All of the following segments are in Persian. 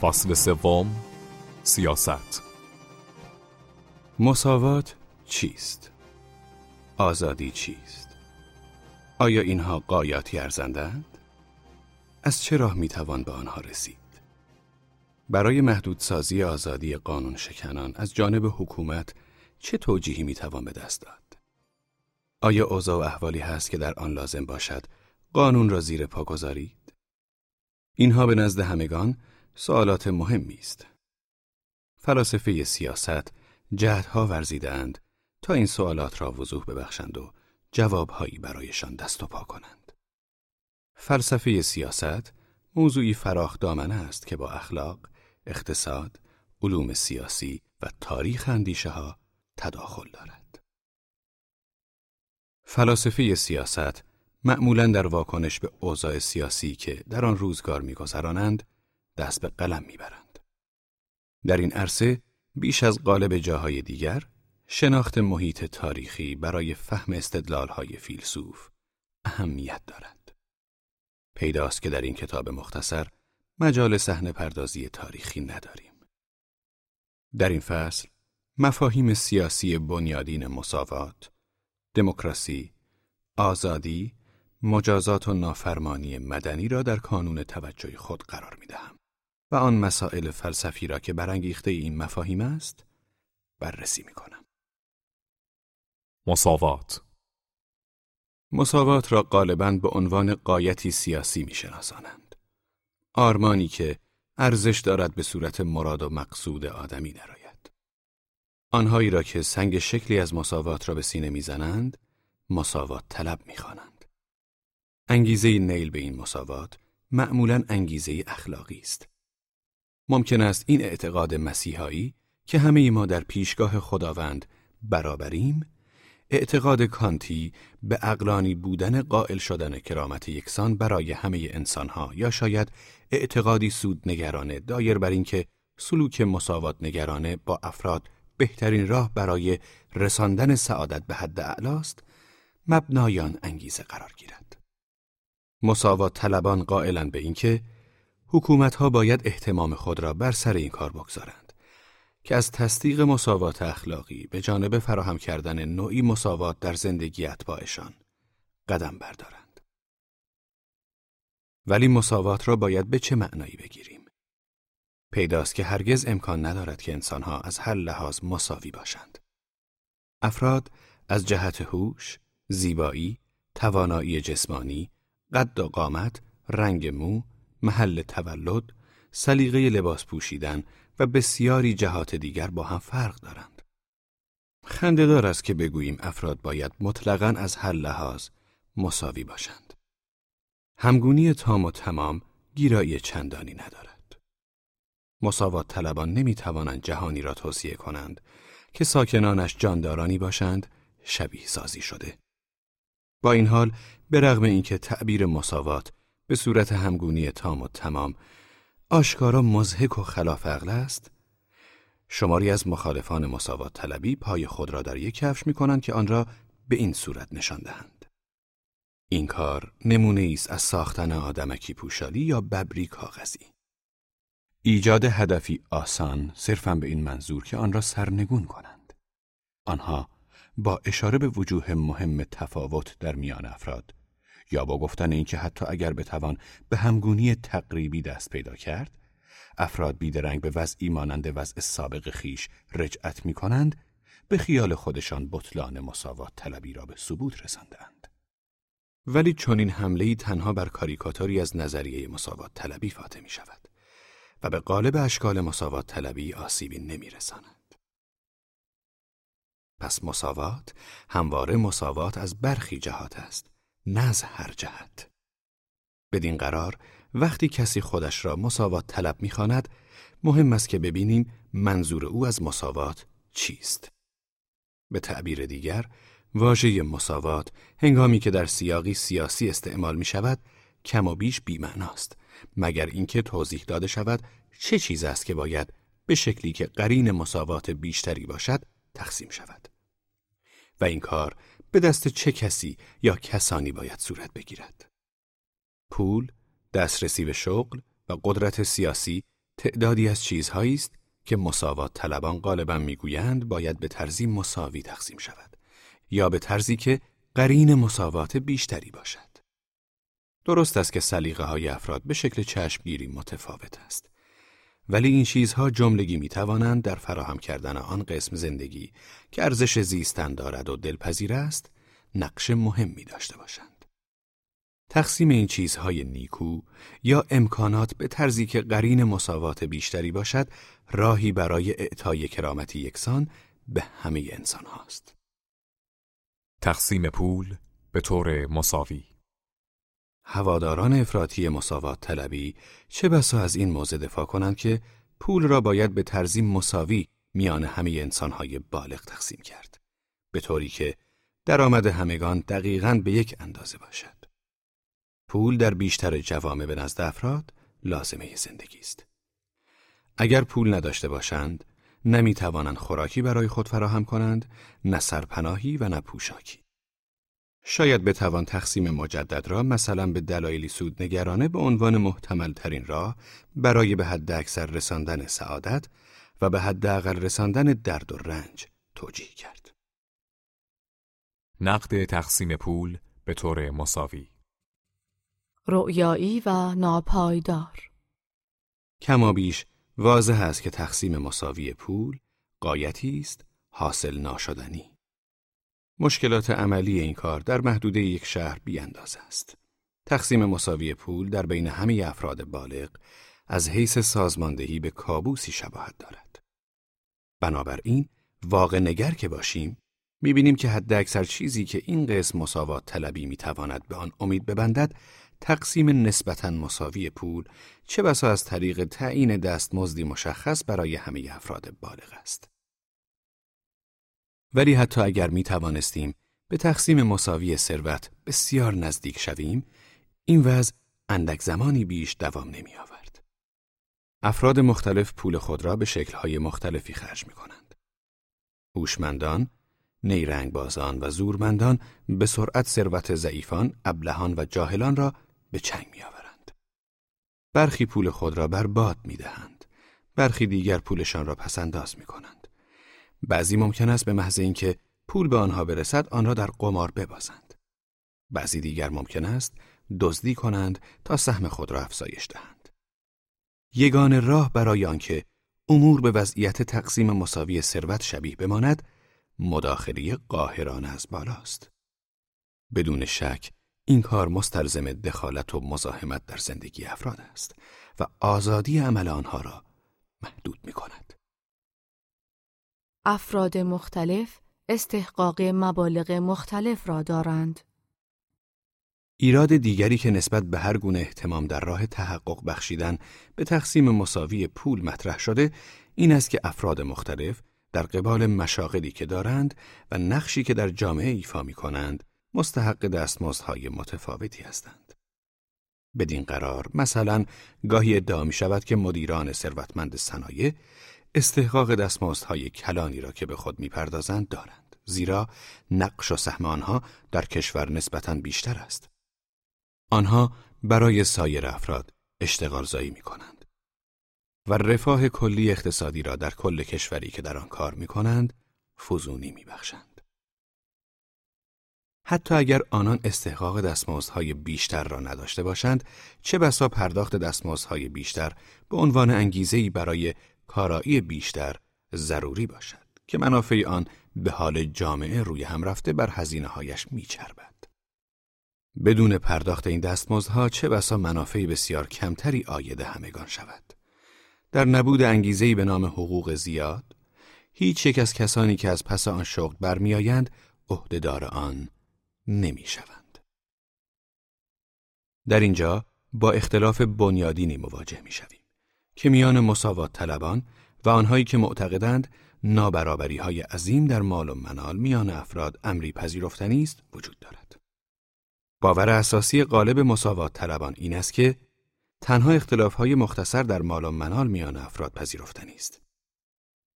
فصل سوم سیاست مساوات چیست؟ آزادی چیست؟ آیا اینها قایاتی ارزندند؟ از چه راه می‌توان به آنها رسید؟ برای محدودسازی آزادی قانون شکنان از جانب حکومت چه توجیهی می‌توان به دست داد؟ آیا اوضاع و احوالی هست که در آن لازم باشد قانون را زیر پا گذارید؟ اینها به نزد همگان سوالات مهمی است. فلاسفه سیاست جهدها ورزیدند تا این سوالات را وضوح ببخشند و جوابهایی برایشان دست و پا کنند. فلسفه سیاست موضوعی فراخ دامنه است که با اخلاق، اقتصاد، علوم سیاسی و تاریخ اندیشه ها تداخل دارد. فلاسفه سیاست معمولا در واکنش به اوضاع سیاسی که در آن روزگار میگذرانند دست به قلم می‌برند. در این عرصه بیش از قالب جاهای دیگر شناخت محیط تاریخی برای فهم استدلالهای فیلسوف اهمیت دارد. پیداست که در این کتاب مختصر مجال صحنه پردازی تاریخی نداریم. در این فصل مفاهیم سیاسی بنیادین مساوات، دموکراسی، آزادی، مجازات و نافرمانی مدنی را در کانون توجه خود قرار می دهم. و آن مسائل فلسفی را که برانگیخته این مفاهیم است بررسی می کنم. مساوات مساوات را غالبا به عنوان قایتی سیاسی می شناسانند. آرمانی که ارزش دارد به صورت مراد و مقصود آدمی نراید. آنهایی را که سنگ شکلی از مساوات را به سینه می‌زنند، مساوات طلب می‌خوانند. انگیزه نیل به این مساوات معمولا انگیزه اخلاقی است. ممکن است این اعتقاد مسیحایی که همه ما در پیشگاه خداوند برابریم اعتقاد کانتی به اقلانی بودن قائل شدن کرامت یکسان برای همه انسانها یا شاید اعتقادی سود نگرانه دایر بر اینکه سلوک مساوات نگرانه با افراد بهترین راه برای رساندن سعادت به حد اعلاست مبنایان انگیزه قرار گیرد. مساوات طلبان قائلند به اینکه حکومت ها باید احتمام خود را بر سر این کار بگذارند که از تصدیق مساوات اخلاقی به جانب فراهم کردن نوعی مساوات در زندگی اتباعشان قدم بردارند. ولی مساوات را باید به چه معنایی بگیریم؟ پیداست که هرگز امکان ندارد که انسانها از هر لحاظ مساوی باشند. افراد از جهت هوش، زیبایی، توانایی جسمانی، قد و قامت، رنگ مو، محل تولد، سلیقه لباس پوشیدن و بسیاری جهات دیگر با هم فرق دارند. خندهدار است که بگوییم افراد باید مطلقاً از هر لحاظ مساوی باشند. همگونی تام و تمام گیرایی چندانی ندارد. مساوات طلبان نمی توانند جهانی را توصیه کنند که ساکنانش جاندارانی باشند شبیه سازی شده. با این حال به رغم اینکه تعبیر مساوات به صورت همگونی تام و تمام آشکارا مزهک و خلاف عقل است شماری از مخالفان مساوات طلبی پای خود را در یک کفش می کنند که آن را به این صورت نشان دهند. این کار نمونه است از ساختن آدمکی پوشالی یا ببری کاغذی. ایجاد هدفی آسان صرفا به این منظور که آن را سرنگون کنند. آنها با اشاره به وجوه مهم تفاوت در میان افراد یا با گفتن اینکه حتی اگر بتوان به همگونی تقریبی دست پیدا کرد افراد بیدرنگ به وضعی مانند وضع سابق خیش رجعت می کنند به خیال خودشان بطلان مساوات طلبی را به ثبوت رساندند. ولی چون این حمله تنها بر کاریکاتوری از نظریه مساوات طلبی فاته می شود و به قالب اشکال مساوات طلبی آسیبی نمی رساند. پس مساوات همواره مساوات از برخی جهات است نه هر جهت. بدین قرار وقتی کسی خودش را مساوات طلب می‌خواند مهم است که ببینیم منظور او از مساوات چیست. به تعبیر دیگر واژه مساوات هنگامی که در سیاقی سیاسی استعمال می شود کم و بیش بیمعناست مگر اینکه توضیح داده شود چه چیز است که باید به شکلی که قرین مساوات بیشتری باشد تقسیم شود و این کار به دست چه کسی یا کسانی باید صورت بگیرد؟ پول، دسترسی به شغل و قدرت سیاسی تعدادی از چیزهایی است که مساوات طلبان غالبا می‌گویند باید به طرزی مساوی تقسیم شود یا به طرزی که قرین مساوات بیشتری باشد. درست است که سلیقه های افراد به شکل چشمگیری متفاوت است. ولی این چیزها جملگی می توانند در فراهم کردن آن قسم زندگی که ارزش زیستن دارد و دلپذیر است، نقش مهمی داشته باشند. تقسیم این چیزهای نیکو یا امکانات به طرزی که قرین مساوات بیشتری باشد، راهی برای اعطای کرامتی یکسان به همه انسان هاست. تقسیم پول به طور مساوی هواداران افراطی مساوات طلبی چه بسا از این موضع دفاع کنند که پول را باید به طرزی مساوی میان همه انسانهای بالغ تقسیم کرد. به طوری که درآمد همگان دقیقا به یک اندازه باشد. پول در بیشتر جوامع به نزد افراد لازمه زندگی است. اگر پول نداشته باشند نمی توانند خوراکی برای خود فراهم کنند نه سرپناهی و نه پوشاکی. شاید بتوان تقسیم مجدد را مثلا به دلایلی سود نگرانه به عنوان محتمل ترین راه برای به حد اکثر رساندن سعادت و به حد اقل رساندن درد و رنج توجیه کرد. نقد تقسیم پول به طور مساوی رؤیایی و ناپایدار کما بیش واضح است که تقسیم مساوی پول قایتی است حاصل ناشدنی. مشکلات عملی این کار در محدوده یک شهر بیانداز است. تقسیم مساوی پول در بین همه افراد بالغ از حیث سازماندهی به کابوسی شباهت دارد. بنابراین واقع نگر که باشیم می‌بینیم که حد اکثر چیزی که این قسم مساوات طلبی می‌تواند به آن امید ببندد تقسیم نسبتا مساوی پول چه بسا از طریق تعیین دستمزدی مشخص برای همه افراد بالغ است. ولی حتی اگر می توانستیم به تقسیم مساوی ثروت بسیار نزدیک شویم، این وضع اندک زمانی بیش دوام نمی آورد. افراد مختلف پول خود را به شکلهای مختلفی خرج می کنند. هوشمندان، نیرنگ بازان و زورمندان به سرعت ثروت ضعیفان، ابلهان و جاهلان را به چنگ می آورند. برخی پول خود را بر باد می دهند. برخی دیگر پولشان را پسنداز می کنند. بعضی ممکن است به محض اینکه پول به آنها برسد آن را در قمار ببازند. بعضی دیگر ممکن است دزدی کنند تا سهم خود را افزایش دهند. یگان راه برای آنکه امور به وضعیت تقسیم مساوی ثروت شبیه بماند مداخله قاهرانه از بالاست. بدون شک این کار مستلزم دخالت و مزاحمت در زندگی افراد است و آزادی عمل آنها را محدود می کند. افراد مختلف استحقاق مبالغ مختلف را دارند. ایراد دیگری که نسبت به هر گونه احتمام در راه تحقق بخشیدن به تقسیم مساوی پول مطرح شده این است که افراد مختلف در قبال مشاغلی که دارند و نقشی که در جامعه ایفا می کنند مستحق دستمزدهای متفاوتی هستند. بدین قرار مثلا گاهی ادعا می شود که مدیران ثروتمند صنایع استحقاق دستمزدهای کلانی را که به خود می‌پردازند دارند. زیرا نقش و سهم آنها در کشور نسبتا بیشتر است. آنها برای سایر افراد اشتغال زایی می کنند و رفاه کلی اقتصادی را در کل کشوری که در آن کار می کنند فزونی می بخشند. حتی اگر آنان استحقاق دستمزدهای بیشتر را نداشته باشند چه بسا پرداخت دستمزدهای بیشتر به عنوان انگیزهای برای کارایی بیشتر ضروری باشد که منافع آن به حال جامعه روی هم رفته بر هزینه هایش میچربد. بدون پرداخت این دستمزدها چه بسا منافعی بسیار کمتری آید همگان شود. در نبود انگیزهی به نام حقوق زیاد، هیچ یک از کسانی که از پس آن شغل برمیآیند عهدهدار آن نمی‌شوند. در اینجا با اختلاف بنیادینی مواجه می‌شویم. که میان مساوات طلبان و آنهایی که معتقدند نابرابری های عظیم در مال و منال میان افراد امری پذیرفتنی است وجود دارد. باور اساسی غالب مساوات طلبان این است که تنها اختلاف های مختصر در مال و منال میان افراد پذیرفتنی است.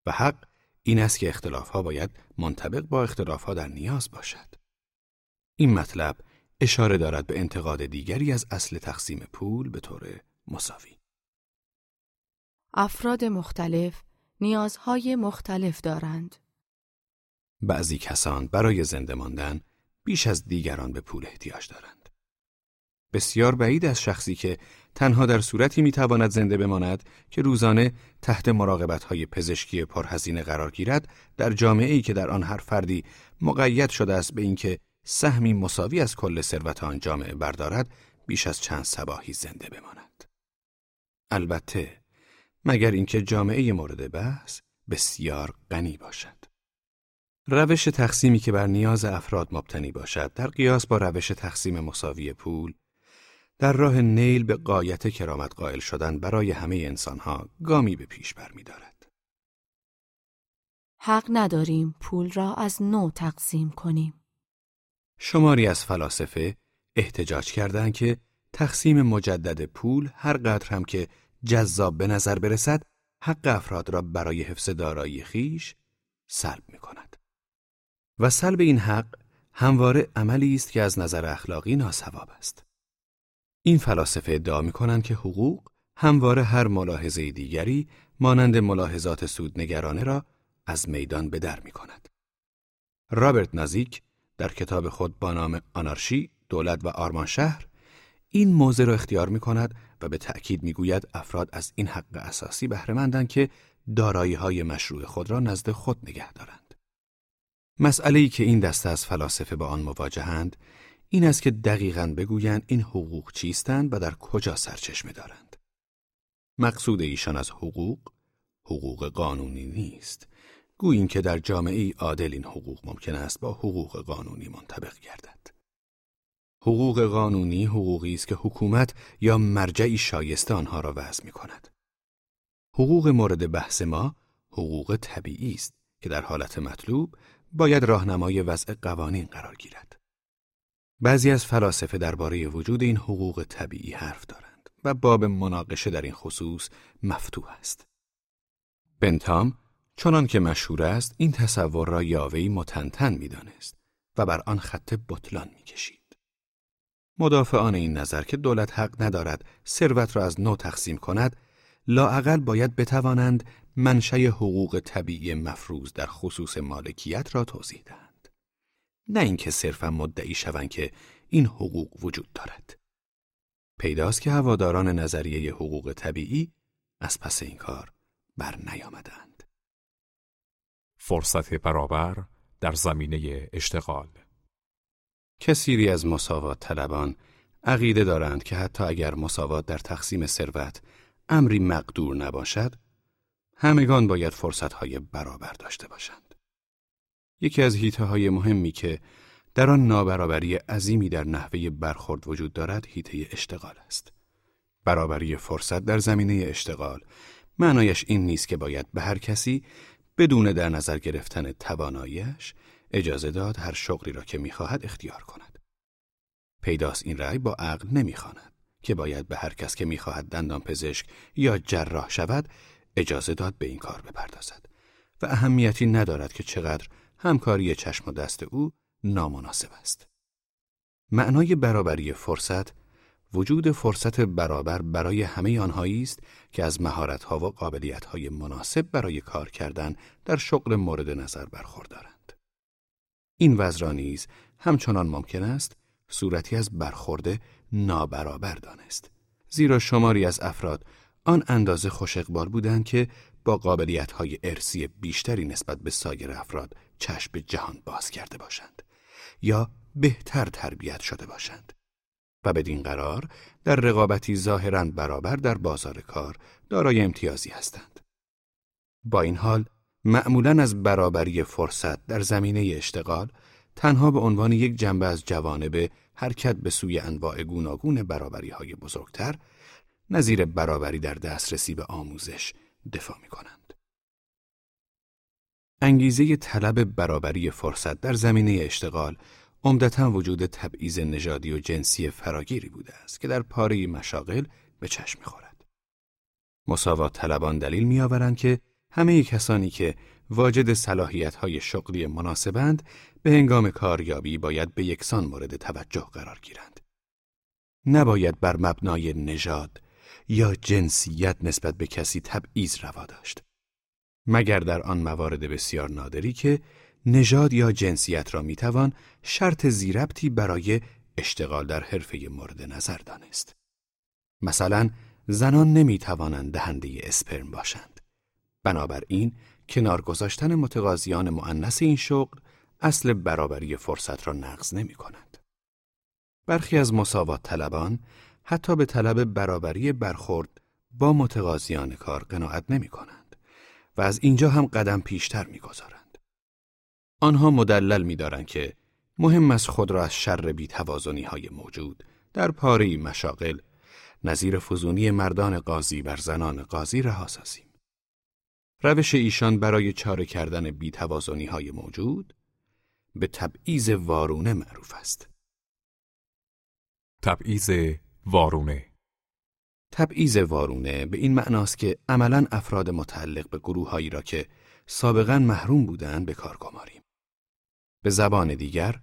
و حق این است که اختلاف ها باید منطبق با اختلاف ها در نیاز باشد. این مطلب اشاره دارد به انتقاد دیگری از اصل تقسیم پول به طور مساوی. افراد مختلف نیازهای مختلف دارند. بعضی کسان برای زنده ماندن بیش از دیگران به پول احتیاج دارند. بسیار بعید از شخصی که تنها در صورتی می‌تواند زنده بماند که روزانه تحت مراقبت های پزشکی پرهزینه قرار گیرد در جامعه ای که در آن هر فردی مقید شده است به اینکه سهمی مساوی از کل ثروت آن جامعه بردارد بیش از چند سباهی زنده بماند. البته مگر اینکه جامعه مورد بحث بسیار غنی باشد. روش تقسیمی که بر نیاز افراد مبتنی باشد در قیاس با روش تقسیم مساوی پول در راه نیل به قایت کرامت قائل شدن برای همه انسانها گامی به پیش برمیدارد. حق نداریم پول را از نو تقسیم کنیم. شماری از فلاسفه احتجاج کردند که تقسیم مجدد پول هر قدر هم که جذاب به نظر برسد حق افراد را برای حفظ دارایی خیش سلب می کند. و سلب این حق همواره عملی است که از نظر اخلاقی ناسواب است. این فلاسفه ادعا می کنند که حقوق همواره هر ملاحظه دیگری مانند ملاحظات سودنگرانه را از میدان به در می کند. رابرت نازیک در کتاب خود با نام آنارشی، دولت و آرمان شهر این موضع را اختیار می کند و به تأکید می گوید افراد از این حق اساسی بهرهمندند که دارایی های مشروع خود را نزد خود نگه دارند. مسئله ای که این دسته از فلاسفه با آن مواجهند این است که دقیقا بگویند این حقوق چیستند و در کجا سرچشمه دارند. مقصود ایشان از حقوق حقوق قانونی نیست. گوییم که در جامعه عادل این حقوق ممکن است با حقوق قانونی منطبق گردد. حقوق قانونی حقوقی است که حکومت یا مرجعی شایسته آنها را وضع می کند. حقوق مورد بحث ما حقوق طبیعی است که در حالت مطلوب باید راهنمای وضع قوانین قرار گیرد. بعضی از فلاسفه درباره وجود این حقوق طبیعی حرف دارند و باب مناقشه در این خصوص مفتوح است. بنتام چنان که مشهور است این تصور را یاوهی متنتن می‌دانست و بر آن خط بطلان می‌کشید. مدافعان این نظر که دولت حق ندارد ثروت را از نو تقسیم کند لاعقل باید بتوانند منشأ حقوق طبیعی مفروض در خصوص مالکیت را توضیح دهند. نه اینکه صرفا مدعی شوند که این حقوق وجود دارد. پیداست که هواداران نظریه حقوق طبیعی از پس این کار بر نیامدند. فرصت برابر در زمینه اشتغال کثیری از مساوات طلبان عقیده دارند که حتی اگر مساوات در تقسیم ثروت امری مقدور نباشد همگان باید فرصتهای برابر داشته باشند. یکی از هیته های مهمی که در آن نابرابری عظیمی در نحوه برخورد وجود دارد هیته اشتغال است. برابری فرصت در زمینه اشتغال معنایش این نیست که باید به هر کسی بدون در نظر گرفتن تواناییش اجازه داد هر شغلی را که می‌خواهد اختیار کند. پیداست این رأی با عقل نمی‌خواند که باید به هر کس که می‌خواهد دندان پزشک یا جراح شود اجازه داد به این کار بپردازد و اهمیتی ندارد که چقدر همکاری چشم و دست او نامناسب است. معنای برابری فرصت وجود فرصت برابر برای همه آنهایی است که از مهارت‌ها و قابلیت‌های مناسب برای کار کردن در شغل مورد نظر برخوردارند. این وضع را نیز همچنان ممکن است صورتی از برخورده نابرابر دانست. زیرا شماری از افراد آن اندازه خوش اقبال بودند که با قابلیت های ارسی بیشتری نسبت به سایر افراد چشم جهان باز کرده باشند یا بهتر تربیت شده باشند و بدین قرار در رقابتی ظاهرا برابر در بازار کار دارای امتیازی هستند. با این حال معمولا از برابری فرصت در زمینه اشتغال تنها به عنوان یک جنبه از جوانب حرکت به سوی انواع گوناگون برابری های بزرگتر نظیر برابری در دسترسی به آموزش دفاع می کنند. انگیزه طلب برابری فرصت در زمینه اشتغال عمدتا وجود تبعیض نژادی و جنسی فراگیری بوده است که در پاره مشاغل به چشم می‌خورد. مساوات طلبان دلیل می‌آورند که همه کسانی که واجد صلاحیت های شغلی مناسبند به هنگام کاریابی باید به یکسان مورد توجه قرار گیرند. نباید بر مبنای نژاد، یا جنسیت نسبت به کسی تبعیض روا داشت مگر در آن موارد بسیار نادری که نژاد یا جنسیت را می‌توان شرط زیربطی برای اشتغال در حرفه مورد نظر دانست. مثلا زنان نمی‌توانند دهنده اسپرم باشند. بنابراین کنار گذاشتن متقاضیان معنس این شغل اصل برابری فرصت را نقض نمی کند. برخی از مساوات طلبان حتی به طلب برابری برخورد با متقاضیان کار قناعت نمی کنند و از اینجا هم قدم پیشتر می گذارند. آنها مدلل می دارند که مهم از خود را از شر بیتوازنی های موجود در پاره مشاغل نظیر فزونی مردان قاضی بر زنان قاضی رها سازیم. روش ایشان برای چاره کردن بیتوازنی های موجود به تبعیض وارونه معروف است. تبعیض وارونه تبعیض وارونه به این معناست که عملا افراد متعلق به گروههایی را که سابقا محروم بودند به کار گماریم. به زبان دیگر،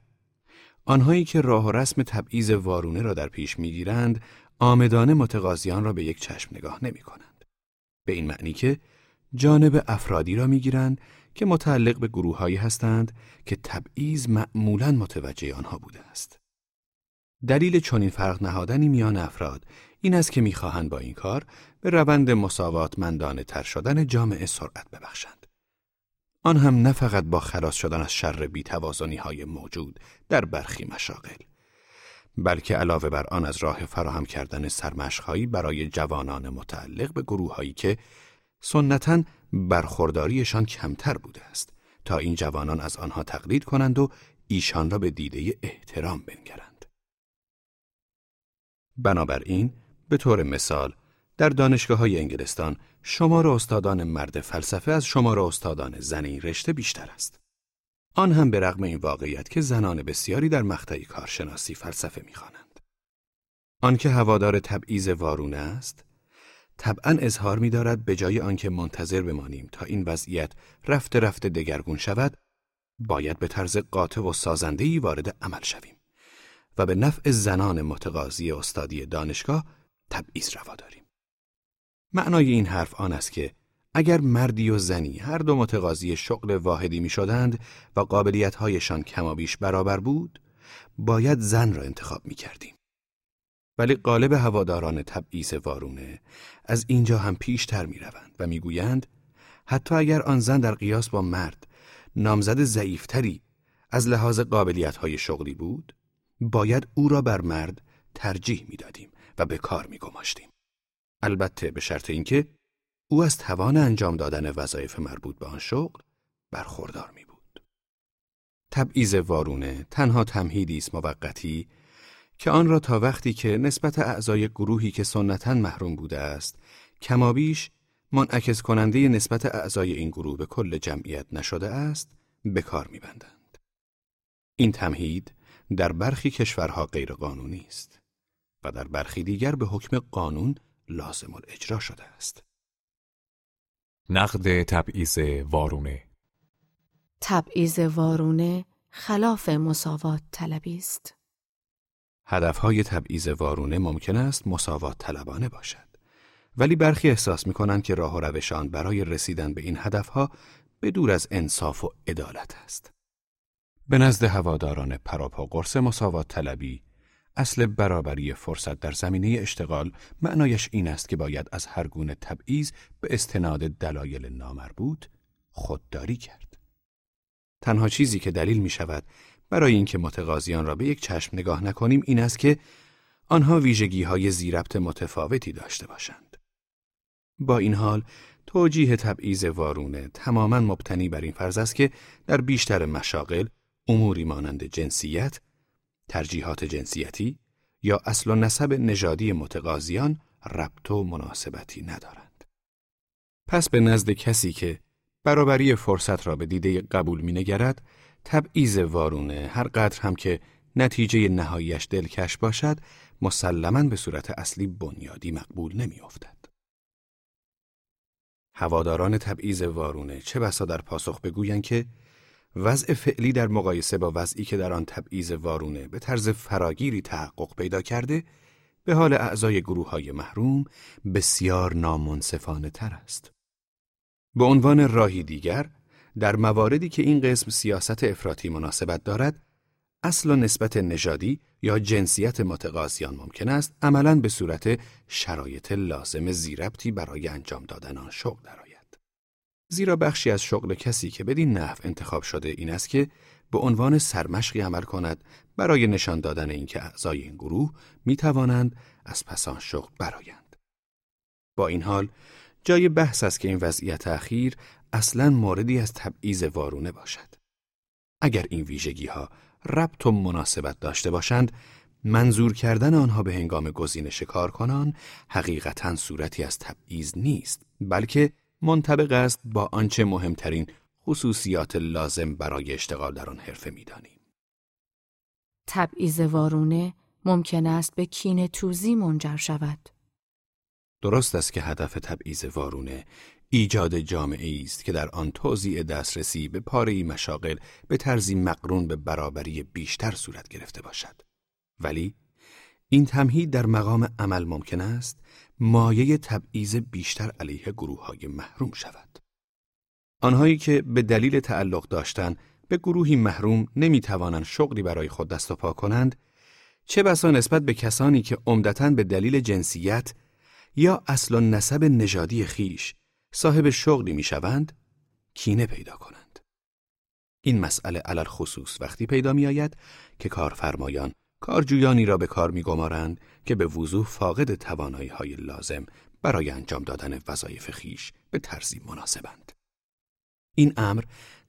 آنهایی که راه و رسم تبعیض وارونه را در پیش می‌گیرند، آمدانه متقاضیان را به یک چشم نگاه نمی کنند. به این معنی که جانب افرادی را می‌گیرند که متعلق به گروههایی هستند که تبعیض معمولا متوجه آنها بوده است. دلیل چنین فرق نهادنی میان افراد این است که می‌خواهند با این کار به روند مساوات مندانه تر شدن جامعه سرعت ببخشند. آن هم نه فقط با خلاص شدن از شر بیتوازنی های موجود در برخی مشاغل بلکه علاوه بر آن از راه فراهم کردن سرمشقهایی برای جوانان متعلق به گروههایی که سنتا برخورداریشان کمتر بوده است تا این جوانان از آنها تقلید کنند و ایشان را به دیده احترام بنگرند. بنابراین به طور مثال در دانشگاه های انگلستان شمار استادان مرد فلسفه از شمار استادان زن این رشته بیشتر است. آن هم به رغم این واقعیت که زنان بسیاری در مقطع کارشناسی فلسفه می‌خوانند. آنکه هوادار تبعیض وارونه است، طبعا اظهار می دارد به جای آنکه منتظر بمانیم تا این وضعیت رفته رفته دگرگون شود، باید به طرز قاطع و سازندهی وارد عمل شویم و به نفع زنان متقاضی استادی دانشگاه تبعیض روا داریم. معنای این حرف آن است که اگر مردی و زنی هر دو متقاضی شغل واحدی می شدند و قابلیتهایشان کمابیش برابر بود، باید زن را انتخاب می کردیم. ولی قالب هواداران تبعیض وارونه از اینجا هم پیشتر می روند و می گویند حتی اگر آن زن در قیاس با مرد نامزد ضعیفتری از لحاظ قابلیت های شغلی بود باید او را بر مرد ترجیح می دادیم و به کار می گماشتیم. البته به شرط اینکه او از توان انجام دادن وظایف مربوط به آن شغل برخوردار می بود. تبعیض وارونه تنها تمهیدی است موقتی که آن را تا وقتی که نسبت اعضای گروهی که سنتا محروم بوده است کمابیش منعکس کننده نسبت اعضای این گروه به کل جمعیت نشده است به کار میبندند. این تمهید در برخی کشورها غیرقانونی است و در برخی دیگر به حکم قانون لازم الاجرا شده است. نقد تبعیض وارونه تبعیض وارونه خلاف مساوات طلبی است. هدفهای تبعیض وارونه ممکن است مساوات طلبانه باشد. ولی برخی احساس می کنند که راه و روشان برای رسیدن به این هدفها به دور از انصاف و عدالت است. به نزد هواداران پراپا قرص مساوات طلبی، اصل برابری فرصت در زمینه اشتغال معنایش این است که باید از هر گونه تبعیض به استناد دلایل نامربوط خودداری کرد. تنها چیزی که دلیل می شود برای اینکه متقاضیان را به یک چشم نگاه نکنیم این است که آنها ویژگی های زیربط متفاوتی داشته باشند. با این حال توجیه تبعیض وارونه تماما مبتنی بر این فرض است که در بیشتر مشاغل اموری مانند جنسیت، ترجیحات جنسیتی یا اصل و نسب نژادی متقاضیان ربط و مناسبتی ندارند. پس به نزد کسی که برابری فرصت را به دیده قبول می نگرد، تبعیض وارونه هر قدر هم که نتیجه نهاییش دلکش باشد مسلما به صورت اصلی بنیادی مقبول نمی افتد. هواداران تبعیض وارونه چه بسا در پاسخ بگویند که وضع فعلی در مقایسه با وضعی که در آن تبعیض وارونه به طرز فراگیری تحقق پیدا کرده به حال اعضای گروه های محروم بسیار نامنصفانه تر است. به عنوان راهی دیگر، در مواردی که این قسم سیاست افراطی مناسبت دارد، اصل و نسبت نژادی یا جنسیت متقاضیان ممکن است عملا به صورت شرایط لازم زیربطی برای انجام دادن آن شغل درآید. زیرا بخشی از شغل کسی که بدین نحو انتخاب شده این است که به عنوان سرمشقی عمل کند برای نشان دادن اینکه اعضای این گروه می توانند از پسان شغل برایند. با این حال جای بحث است که این وضعیت اخیر اصلا موردی از تبعیض وارونه باشد. اگر این ویژگی ها ربط و مناسبت داشته باشند منظور کردن آنها به هنگام گزینش کارکنان حقیقتا صورتی از تبعیض نیست بلکه منطبق است با آنچه مهمترین خصوصیات لازم برای اشتغال در آن حرفه می‌دانیم. تبعیض وارونه ممکن است به کین توزی منجر شود. درست است که هدف تبعیض وارونه ایجاد جامعه است که در آن توزیع دسترسی به پاره مشاغل به طرزی مقرون به برابری بیشتر صورت گرفته باشد. ولی این تمهید در مقام عمل ممکن است مایه تبعیض بیشتر علیه گروه های محروم شود. آنهایی که به دلیل تعلق داشتن به گروهی محروم نمی توانند شغلی برای خود دست و پا کنند، چه بسا نسبت به کسانی که عمدتا به دلیل جنسیت یا اصل و نسب نژادی خیش صاحب شغلی می شوند، کینه پیدا کنند. این مسئله علل خصوص وقتی پیدا می آید که کارفرمایان کارجویانی را به کار می گمارند که به وضوح فاقد توانایی های لازم برای انجام دادن وظایف خیش به طرزی مناسبند. این امر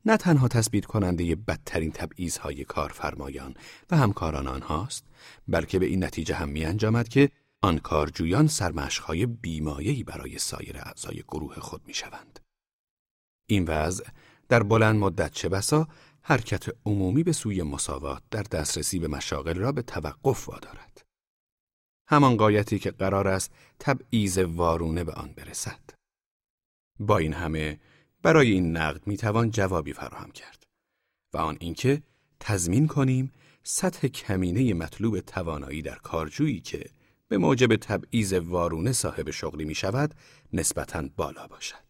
نه تنها تثبیت کننده بدترین های کارفرمایان و همکاران آنهاست بلکه به این نتیجه هم می انجامد که آن کارجویان سرمشقهای بیمایهی برای سایر اعضای گروه خود می شوند. این وضع در بلند مدت چه بسا حرکت عمومی به سوی مساوات در دسترسی به مشاغل را به توقف وادارد. همان قایتی که قرار است تبعیض وارونه به آن برسد. با این همه برای این نقد می‌توان جوابی فراهم کرد و آن اینکه تضمین کنیم سطح کمینه مطلوب توانایی در کارجویی که به موجب تبعیض وارونه صاحب شغلی می شود نسبتاً بالا باشد.